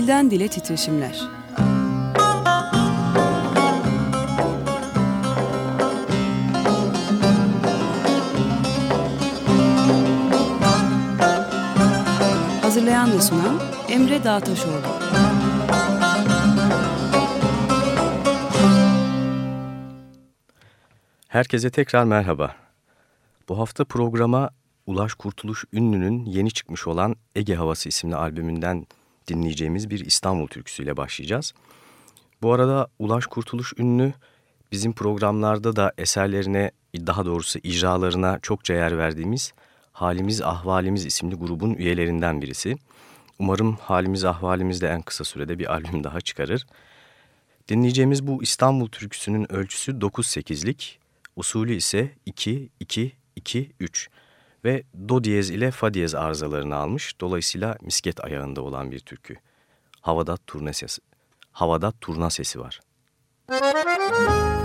Dilden Dile Titreşimler Hazırlayan ve sunan Emre Dağtaşoğlu Herkese tekrar merhaba. Bu hafta programa Ulaş Kurtuluş Ünlü'nün yeni çıkmış olan Ege Havası isimli albümünden dinleyeceğimiz bir İstanbul türküsüyle başlayacağız. Bu arada Ulaş Kurtuluş Ünlü bizim programlarda da eserlerine, daha doğrusu icralarına çokça yer verdiğimiz Halimiz Ahvalimiz isimli grubun üyelerinden birisi. Umarım Halimiz Ahvalimiz de en kısa sürede bir albüm daha çıkarır. Dinleyeceğimiz bu İstanbul türküsünün ölçüsü 9-8'lik, usulü ise 2-2-2-3 ve do diyez ile fa diyez arızalarını almış. Dolayısıyla misket ayağında olan bir türkü. Havada turna sesi, havada turna sesi var. Müzik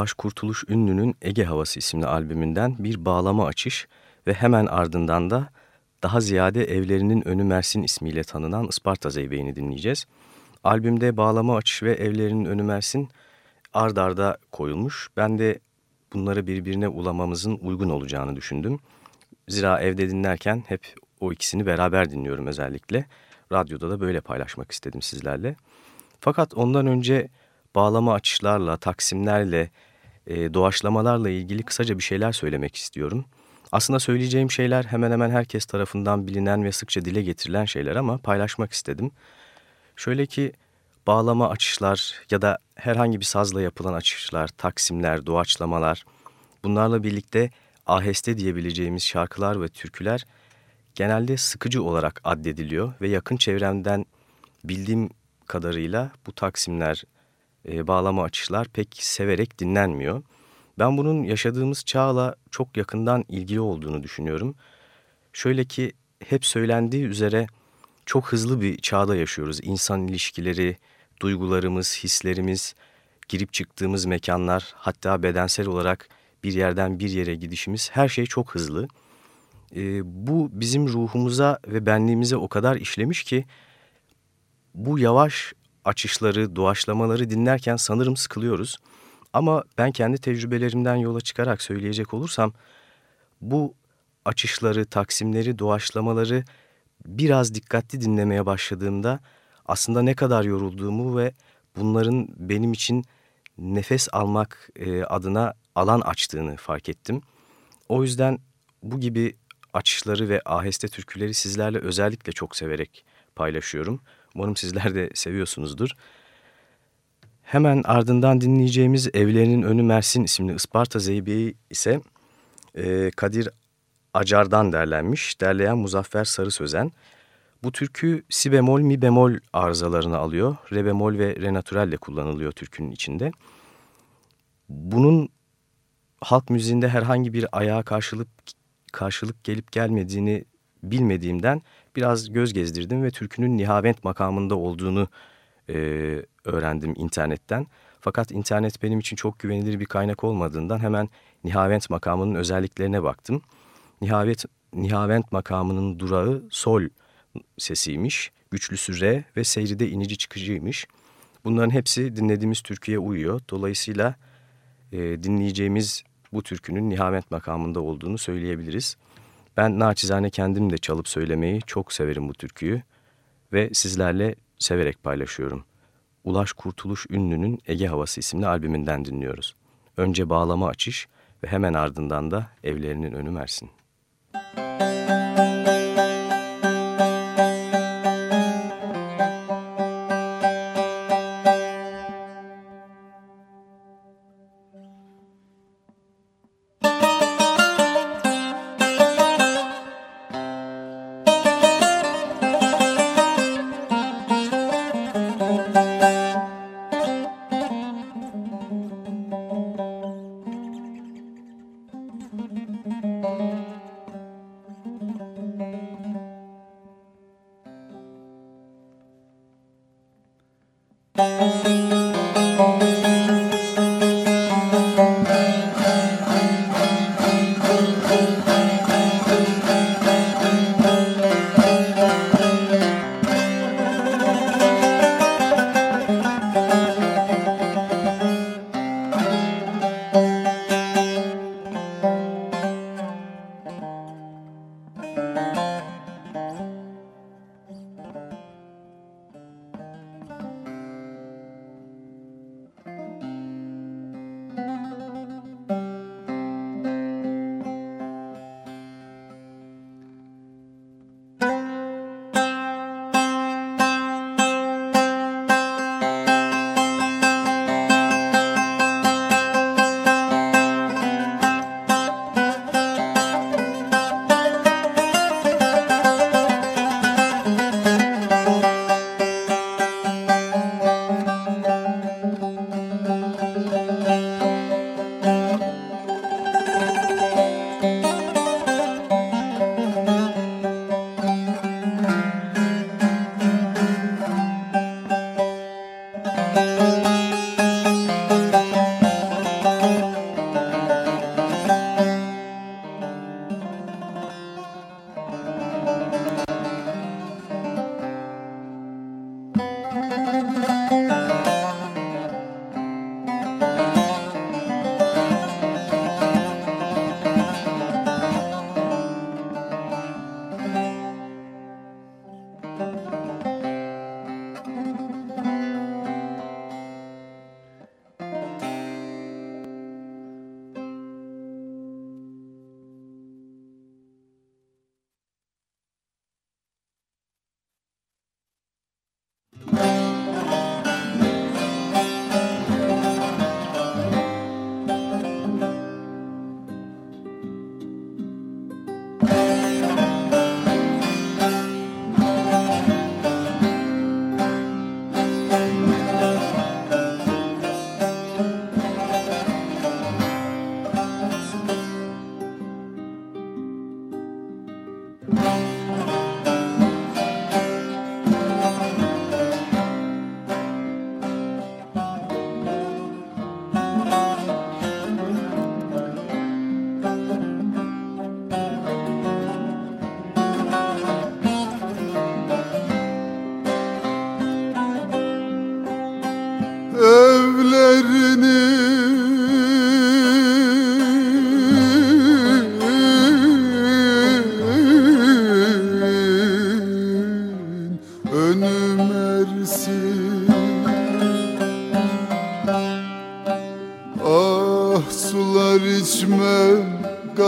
Ulaş Kurtuluş Ünlü'nün Ege Havası isimli albümünden bir bağlama açış ve hemen ardından da daha ziyade evlerinin önü Mersin ismiyle tanınan Isparta Zeybeğini dinleyeceğiz. Albümde bağlama açış ve evlerinin önü Mersin ard arda koyulmuş. Ben de bunları birbirine ulamamızın uygun olacağını düşündüm. Zira evde dinlerken hep o ikisini beraber dinliyorum özellikle. Radyoda da böyle paylaşmak istedim sizlerle. Fakat ondan önce bağlama açışlarla, taksimlerle e, doğaçlamalarla ilgili kısaca bir şeyler söylemek istiyorum. Aslında söyleyeceğim şeyler hemen hemen herkes tarafından bilinen ve sıkça dile getirilen şeyler ama paylaşmak istedim. Şöyle ki bağlama açışlar ya da herhangi bir sazla yapılan açışlar, taksimler, doğaçlamalar bunlarla birlikte aheste diyebileceğimiz şarkılar ve türküler genelde sıkıcı olarak addediliyor ve yakın çevremden bildiğim kadarıyla bu taksimler, e, bağlama açışlar pek severek dinlenmiyor. Ben bunun yaşadığımız çağla çok yakından ilgili olduğunu düşünüyorum. Şöyle ki hep söylendiği üzere çok hızlı bir çağda yaşıyoruz. İnsan ilişkileri, duygularımız, hislerimiz, girip çıktığımız mekanlar, hatta bedensel olarak bir yerden bir yere gidişimiz her şey çok hızlı. E, bu bizim ruhumuza ve benliğimize o kadar işlemiş ki bu yavaş açışları, doğaçlamaları dinlerken sanırım sıkılıyoruz. Ama ben kendi tecrübelerimden yola çıkarak söyleyecek olursam bu açışları, taksimleri, doğaçlamaları biraz dikkatli dinlemeye başladığımda aslında ne kadar yorulduğumu ve bunların benim için nefes almak e, adına alan açtığını fark ettim. O yüzden bu gibi açışları ve aheste türküleri sizlerle özellikle çok severek paylaşıyorum. Umarım sizler de seviyorsunuzdur. Hemen ardından dinleyeceğimiz Evlerinin Önü Mersin isimli Isparta Zeybe'yi ise e, Kadir Acar'dan derlenmiş. Derleyen Muzaffer Sarı Sözen. Bu türkü si bemol mi bemol arızalarını alıyor. Re bemol ve re natürelle kullanılıyor türkünün içinde. Bunun halk müziğinde herhangi bir ayağa karşılık, karşılık gelip gelmediğini bilmediğimden biraz göz gezdirdim ve türkünün nihavent makamında olduğunu e, öğrendim internetten. Fakat internet benim için çok güvenilir bir kaynak olmadığından hemen nihavent makamının özelliklerine baktım. Nihavent, nihavent makamının durağı sol sesiymiş, güçlüsü re ve seyri de inici çıkıcıymış. Bunların hepsi dinlediğimiz türküye uyuyor. Dolayısıyla e, dinleyeceğimiz bu türkünün nihavent makamında olduğunu söyleyebiliriz. Ben naçizane kendim de çalıp söylemeyi çok severim bu türküyü ve sizlerle severek paylaşıyorum. Ulaş Kurtuluş Ünlü'nün Ege Havası isimli albümünden dinliyoruz. Önce bağlama açış ve hemen ardından da evlerinin önü Mersin.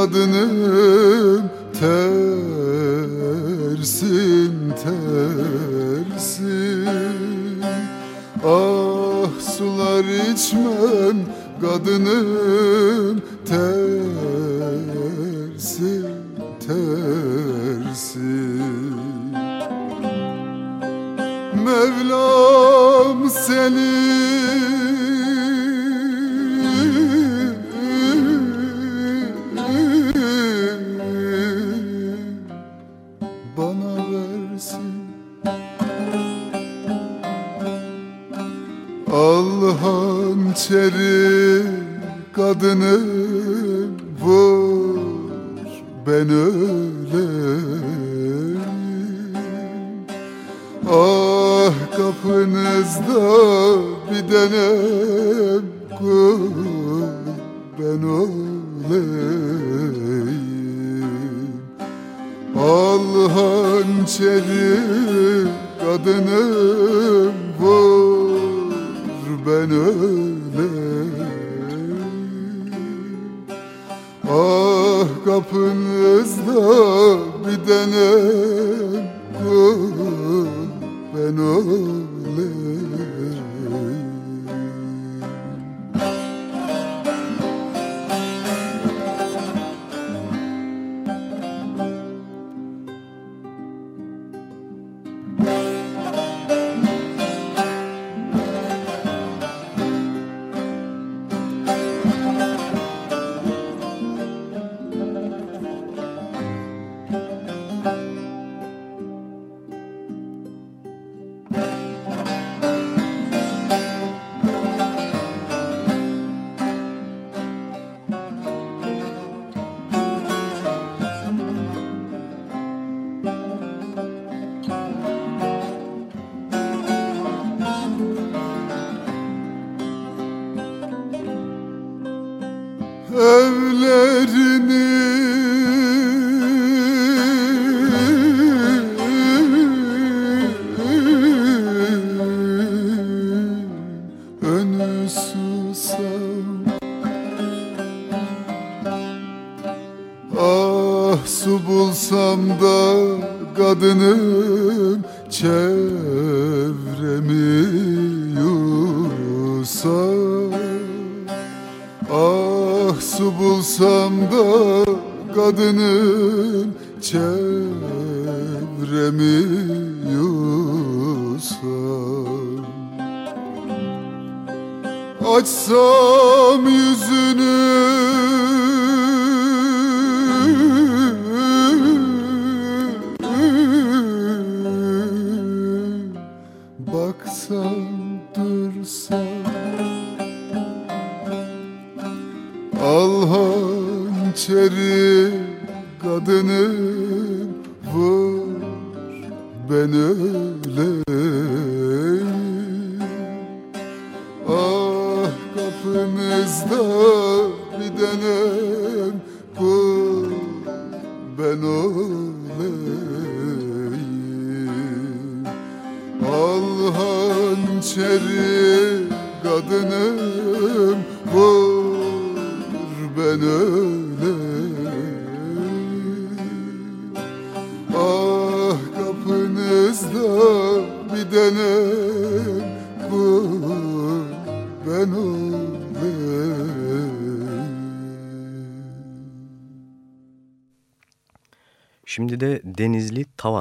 adını Şimdi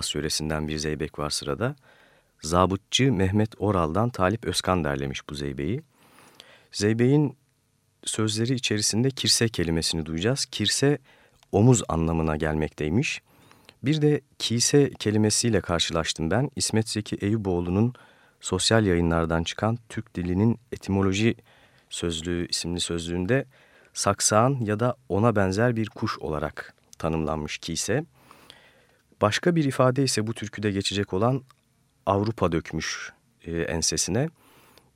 Tavas yöresinden bir zeybek var sırada. Zabıtçı Mehmet Oral'dan Talip Özkan derlemiş bu zeybeği. Zeybeğin sözleri içerisinde kirse kelimesini duyacağız. Kirse omuz anlamına gelmekteymiş. Bir de kise kelimesiyle karşılaştım ben. İsmet Zeki Eyüboğlu'nun sosyal yayınlardan çıkan Türk dilinin etimoloji sözlüğü isimli sözlüğünde saksağın ya da ona benzer bir kuş olarak tanımlanmış kise. Başka bir ifade ise bu türküde geçecek olan Avrupa dökmüş e, ensesine.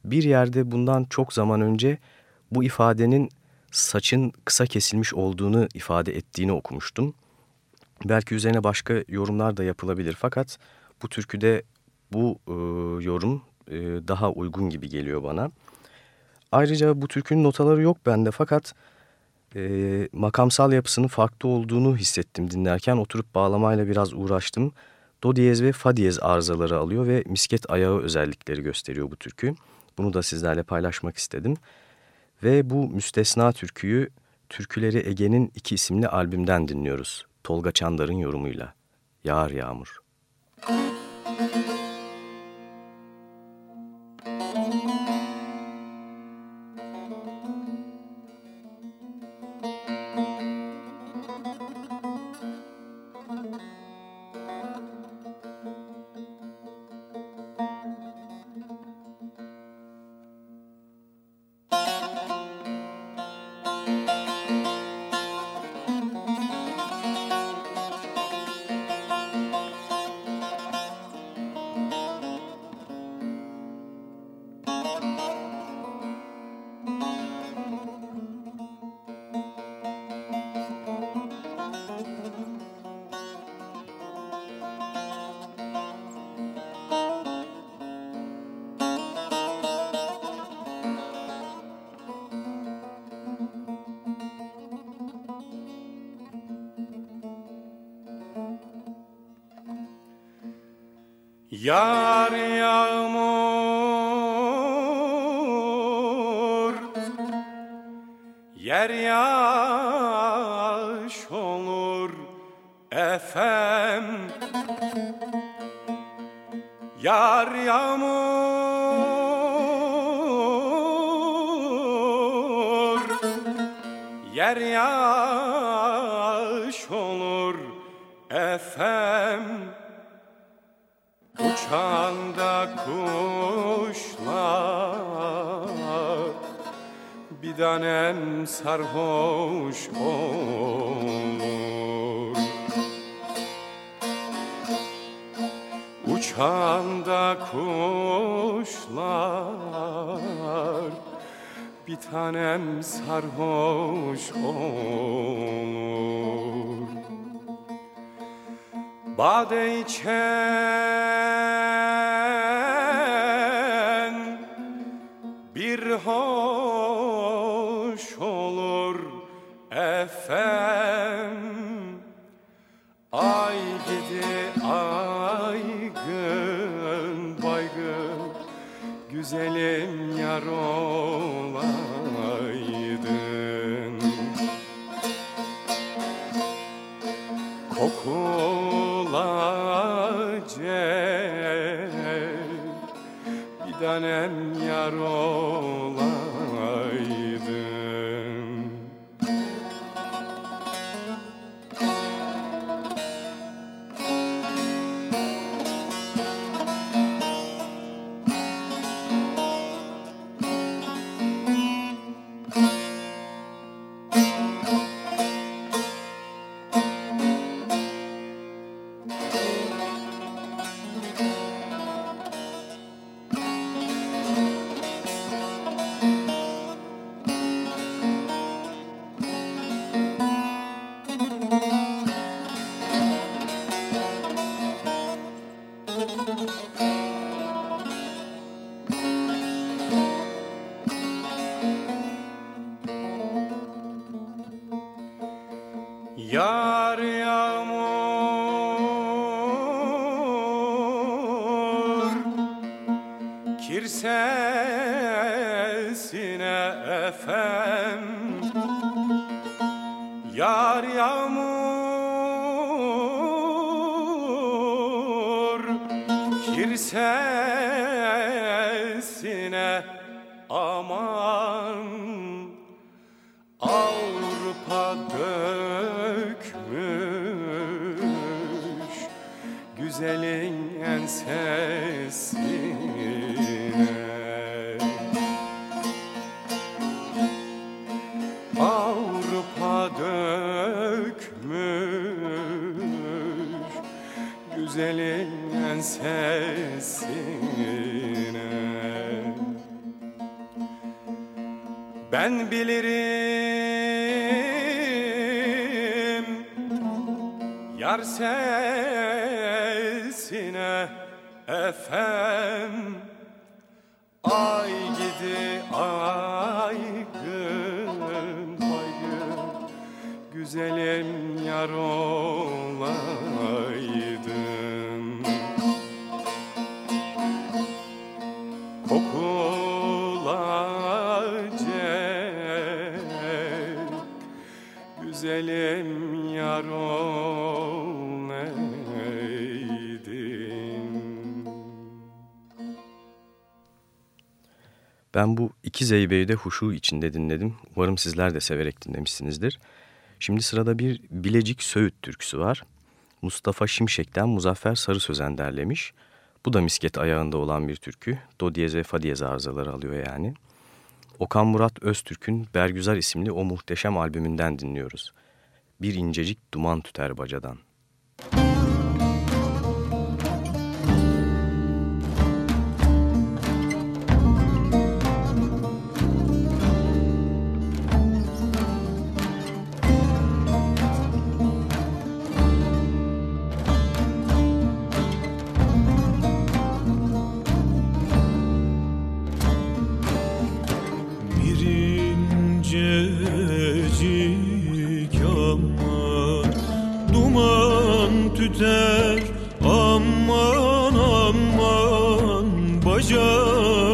bir yerde bundan çok zaman önce bu ifadenin saçın kısa kesilmiş olduğunu ifade ettiğini okumuştum. Belki üzerine başka yorumlar da yapılabilir fakat bu türküde bu e, yorum e, daha uygun gibi geliyor bana. Ayrıca bu türkünün notaları yok bende fakat e, makamsal yapısının farklı olduğunu hissettim dinlerken. Oturup bağlamayla biraz uğraştım. Do diyez ve fa diyez arızaları alıyor ve misket ayağı özellikleri gösteriyor bu türkü. Bunu da sizlerle paylaşmak istedim. Ve bu müstesna türküyü Türküleri Ege'nin iki isimli albümden dinliyoruz. Tolga Çandar'ın yorumuyla. Yağar Yağmur. Müzik Yar yağmur Yer yaş olur efem. Yar yağmur Yer yaş Bir tanem sarhoş olur. Uçanda kuşlar Bir tanem sarhoş olur. Bade içen Ben bilirim Yar sesine efem. Ay gidi ay gün baygın Güzelim yar olaydın Ben bu iki zeybeyi de huşu içinde dinledim. Umarım sizler de severek dinlemişsinizdir. Şimdi sırada bir Bilecik Söğüt türküsü var. Mustafa Şimşek'ten Muzaffer Sarı Sözen derlemiş. Bu da misket ayağında olan bir türkü. Do diyez ve fa diyez arızaları alıyor yani. Okan Murat Öztürk'ün Bergüzar isimli o muhteşem albümünden dinliyoruz. Bir incecik duman tüter bacadan. Duman tüter aman aman bacadan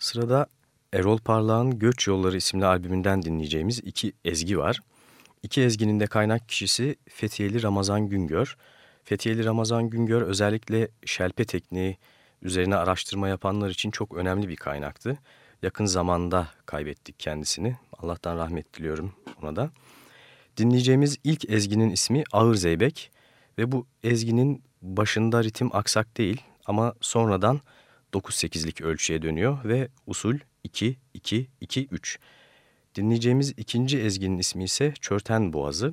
Sırada Erol Parlak'ın Göç Yolları isimli albümünden dinleyeceğimiz iki ezgi var. İki ezginin de kaynak kişisi Fethiyeli Ramazan Güngör. Fethiyeli Ramazan Güngör özellikle şelpe tekniği üzerine araştırma yapanlar için çok önemli bir kaynaktı. Yakın zamanda kaybettik kendisini. Allah'tan rahmet diliyorum ona da. Dinleyeceğimiz ilk ezginin ismi Ağır Zeybek ve bu ezginin başında ritim aksak değil ama sonradan 9-8'lik ölçüye dönüyor ve usul 2-2-2-3. Dinleyeceğimiz ikinci ezginin ismi ise Çörten Boğazı.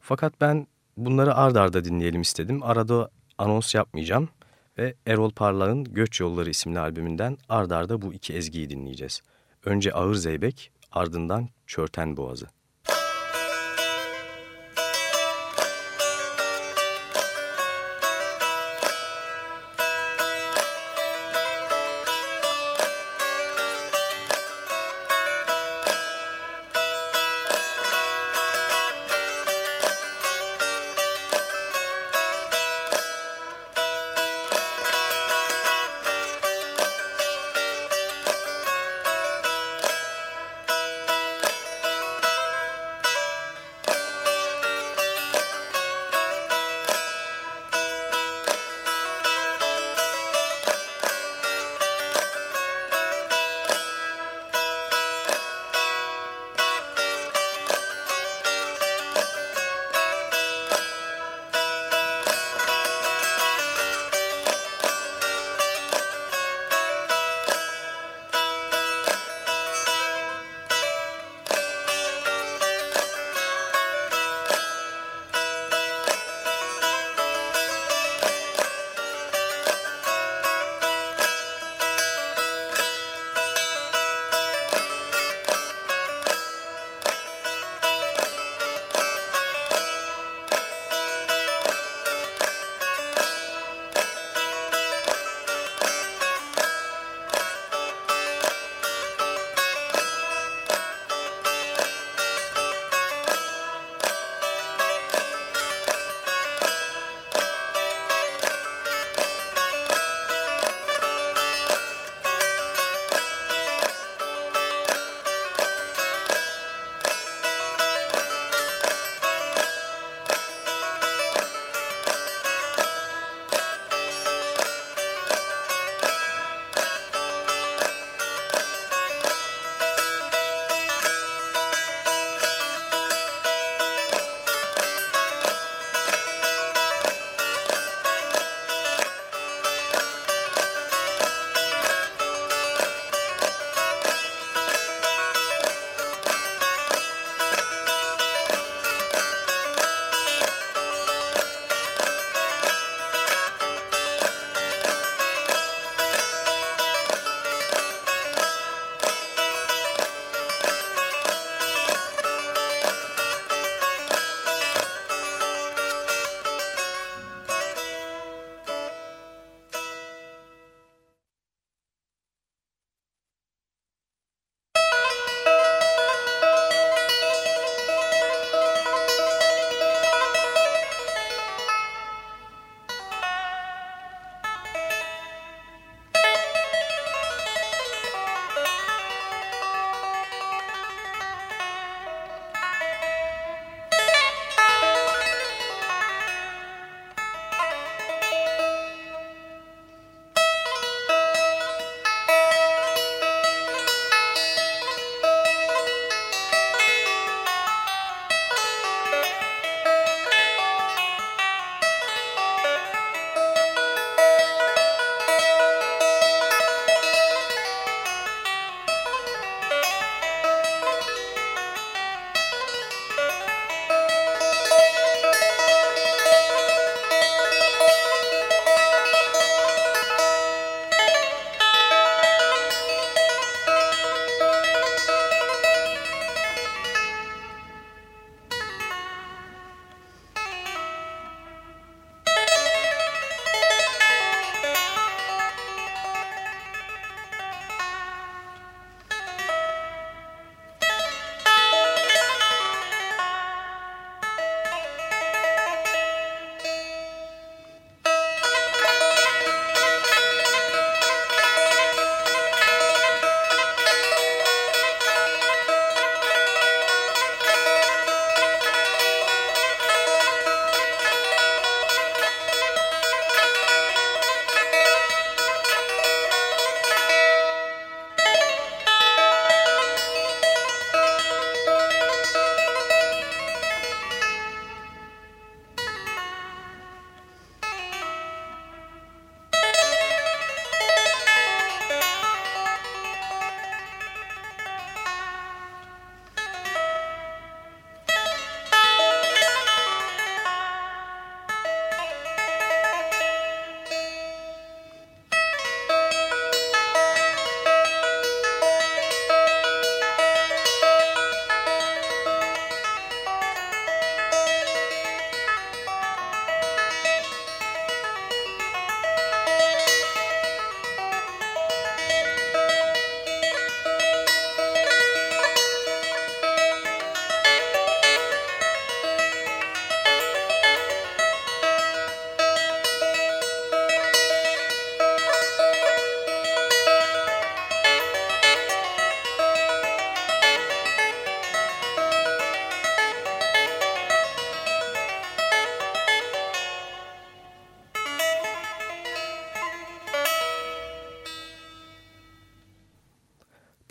Fakat ben bunları ard arda dinleyelim istedim. Arada anons yapmayacağım ve Erol Parlak'ın Göç Yolları isimli albümünden ard arda bu iki ezgiyi dinleyeceğiz. Önce Ağır Zeybek, ardından Çörten Boğazı.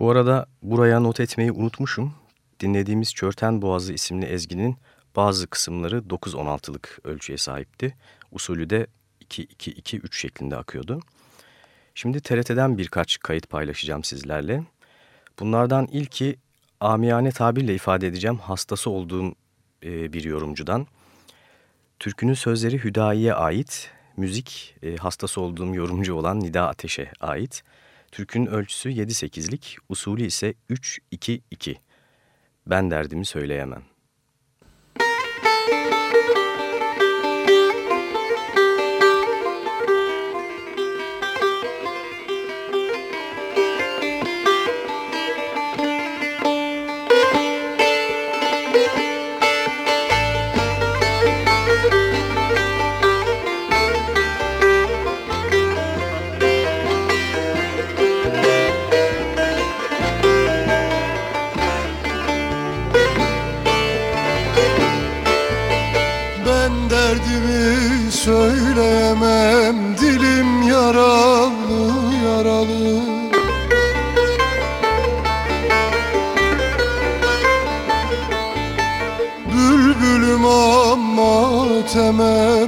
Bu arada buraya not etmeyi unutmuşum. Dinlediğimiz Çörten Boğazı isimli ezginin bazı kısımları 9-16'lık ölçüye sahipti. Usulü de 2-2-2-3 şeklinde akıyordu. Şimdi TRT'den birkaç kayıt paylaşacağım sizlerle. Bunlardan ilki amiyane tabirle ifade edeceğim hastası olduğum e, bir yorumcudan. Türkünün sözleri Hüdayi'ye ait, müzik e, hastası olduğum yorumcu olan Nida Ateş'e ait. Türkünün ölçüsü 7-8'lik, usulü ise 3-2-2. Ben derdimi söyleyemem. Kitabını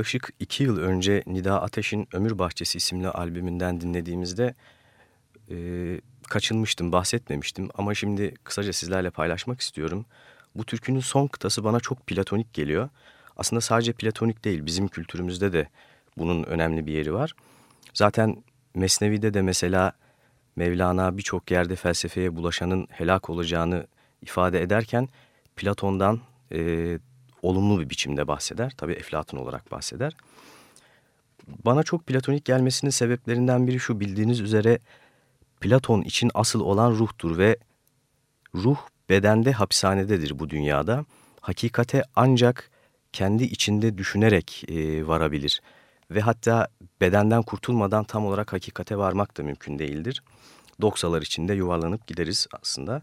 yaklaşık iki yıl önce Nida Ateş'in Ömür Bahçesi isimli albümünden dinlediğimizde e, kaçınmıştım, bahsetmemiştim ama şimdi kısaca sizlerle paylaşmak istiyorum. Bu türkünün son kıtası bana çok platonik geliyor. Aslında sadece platonik değil, bizim kültürümüzde de bunun önemli bir yeri var. Zaten Mesnevi'de de mesela Mevlana birçok yerde felsefeye bulaşanın helak olacağını ifade ederken Platon'dan e, olumlu bir biçimde bahseder. Tabii Eflatun olarak bahseder. Bana çok platonik gelmesinin sebeplerinden biri şu bildiğiniz üzere Platon için asıl olan ruhtur ve ruh bedende hapishanededir bu dünyada. Hakikate ancak kendi içinde düşünerek e, varabilir ve hatta bedenden kurtulmadan tam olarak hakikate varmak da mümkün değildir. Doksalar içinde yuvarlanıp gideriz aslında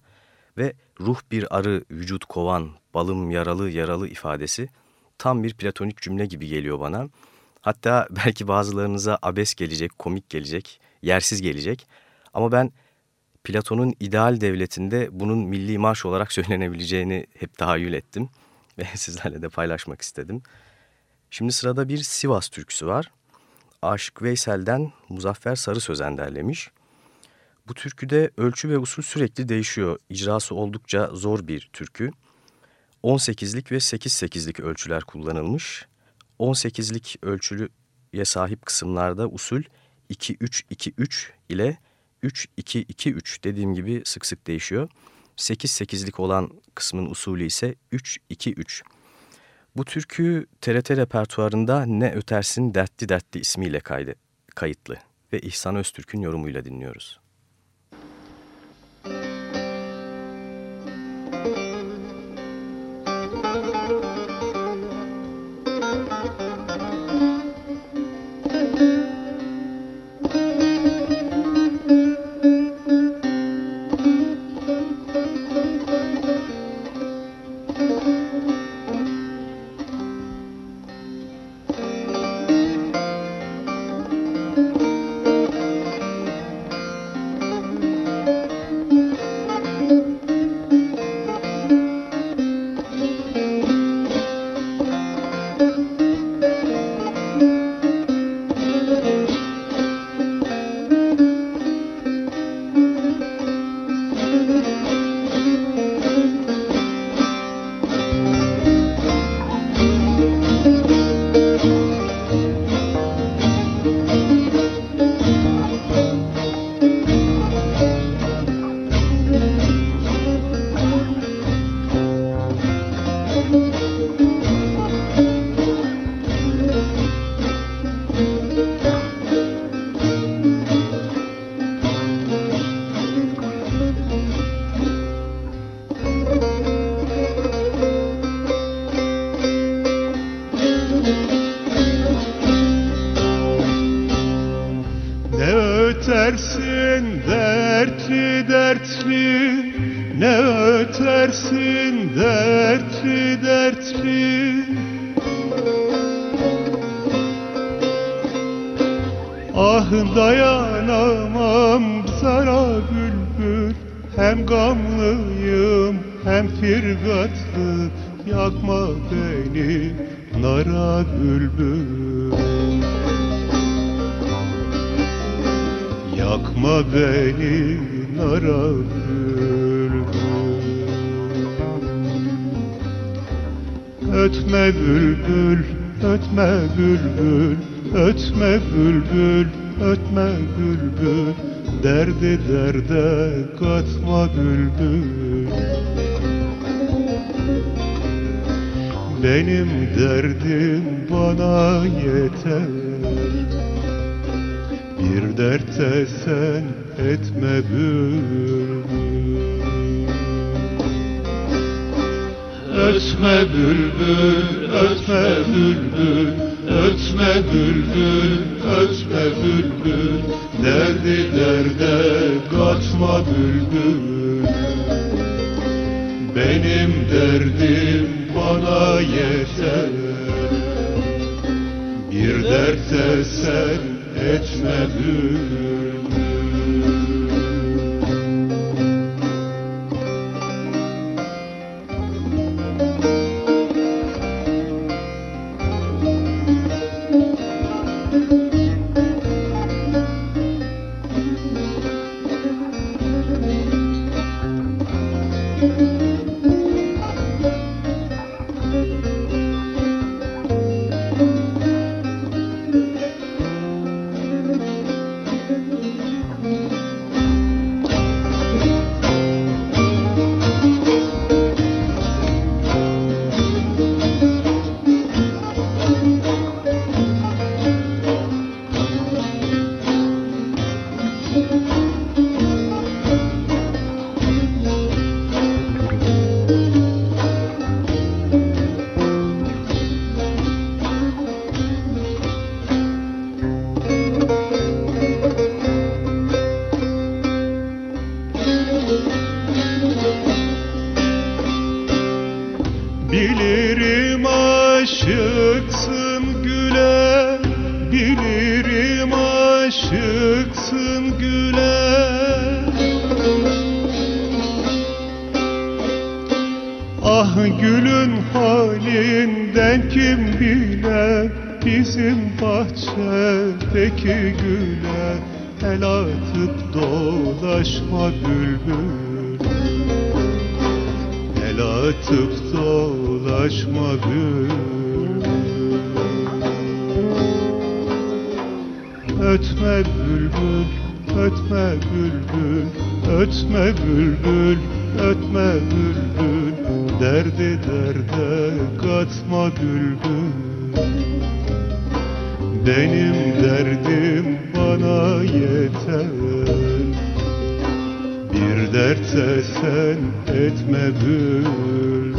ve ruh bir arı vücut kovan balım yaralı yaralı ifadesi tam bir platonik cümle gibi geliyor bana. Hatta belki bazılarınıza abes gelecek, komik gelecek, yersiz gelecek ama ben Platon'un ideal devletinde bunun milli marş olarak söylenebileceğini hep tahayyül ettim ve sizlerle de paylaşmak istedim. Şimdi sırada bir Sivas türküsü var. Aşık Veysel'den Muzaffer Sarı Sözen derlemiş. Bu türküde ölçü ve usul sürekli değişiyor. İcrası oldukça zor bir türkü. 18'lik ve 8-8'lik ölçüler kullanılmış. 18'lik ölçülüye sahip kısımlarda usul 2-3-2-3 ile 3-2-2-3 dediğim gibi sık sık değişiyor. 8-8'lik olan kısmın usulü ise 3-2-3. Bu türkü TRT repertuarında Ne Ötersin Dertli Dertli ismiyle kaydı, kayıtlı ve İhsan Öztürk'ün yorumuyla dinliyoruz. Ah dayanamam sana bülbül. Hem gamlıyım hem firgatlı Yakma beni nara bülbül. Yakma beni nara bülbül. Ötme bülbül, ötme bülbül. Ötme bülbül, ötme bülbül Derdi derde katma bülbül. Benim derdim bana yeter. Bir dertte sen etme bülbül. Ötme bülbül, ötme bülbül. Ötme bülbül, ötme bülbül Derdi derde katma bülbül. Benim derdim bana yeter. Bir dertte sen etme bülbül. Yeter Bir dertte sen etme bülbül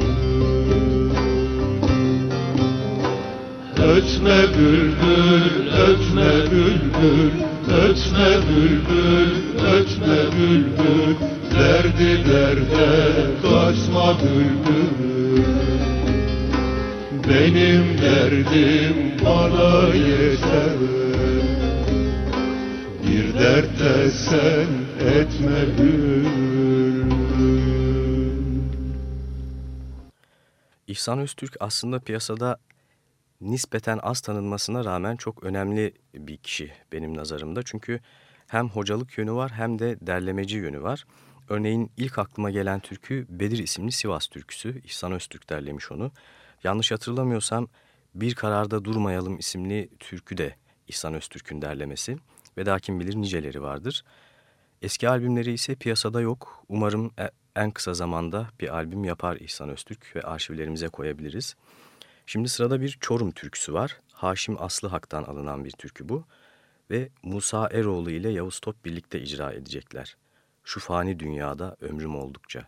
Ötme bülbül, ötme bülbül, ötme bülbül, ötme bülbül Derdi derde kaçma bülbül. Benim derdim bana yeter dertte sen etme İhsan Öztürk aslında piyasada nispeten az tanınmasına rağmen çok önemli bir kişi benim nazarımda. Çünkü hem hocalık yönü var hem de derlemeci yönü var. Örneğin ilk aklıma gelen türkü Bedir isimli Sivas türküsü. İhsan Öztürk derlemiş onu. Yanlış hatırlamıyorsam Bir Kararda Durmayalım isimli türkü de İhsan Öztürk'ün derlemesi. Ve daha kim bilir niceleri vardır. Eski albümleri ise piyasada yok. Umarım e, en kısa zamanda bir albüm yapar İhsan Öztürk ve arşivlerimize koyabiliriz. Şimdi sırada bir Çorum türküsü var. Haşim Aslı Hak'tan alınan bir türkü bu. Ve Musa Eroğlu ile Yavuz Top birlikte icra edecekler. Şu fani dünyada ömrüm oldukça.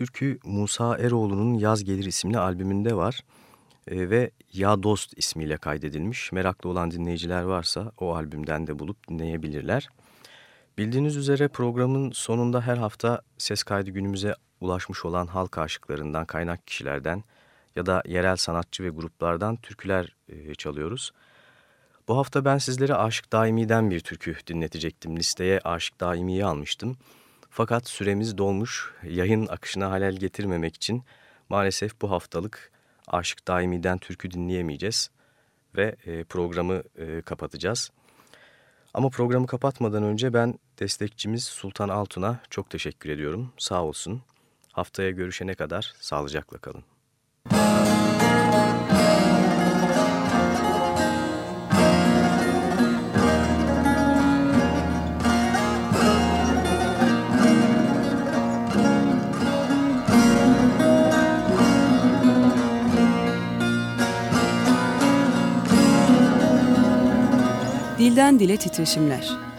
Türkü Musa Eroğlu'nun Yaz Gelir isimli albümünde var e, ve Ya Dost ismiyle kaydedilmiş. Meraklı olan dinleyiciler varsa o albümden de bulup dinleyebilirler. Bildiğiniz üzere programın sonunda her hafta ses kaydı günümüze ulaşmış olan halk aşıklarından, kaynak kişilerden ya da yerel sanatçı ve gruplardan türküler e, çalıyoruz. Bu hafta ben sizlere Aşık Daimi'den bir türkü dinletecektim. Listeye Aşık Daimi'yi almıştım. Fakat süremiz dolmuş. Yayın akışına halel getirmemek için maalesef bu haftalık Aşık Daimi'den türkü dinleyemeyeceğiz ve e, programı e, kapatacağız. Ama programı kapatmadan önce ben destekçimiz Sultan Altun'a çok teşekkür ediyorum. Sağ olsun. Haftaya görüşene kadar sağlıcakla kalın. Dilden dile titreşimler.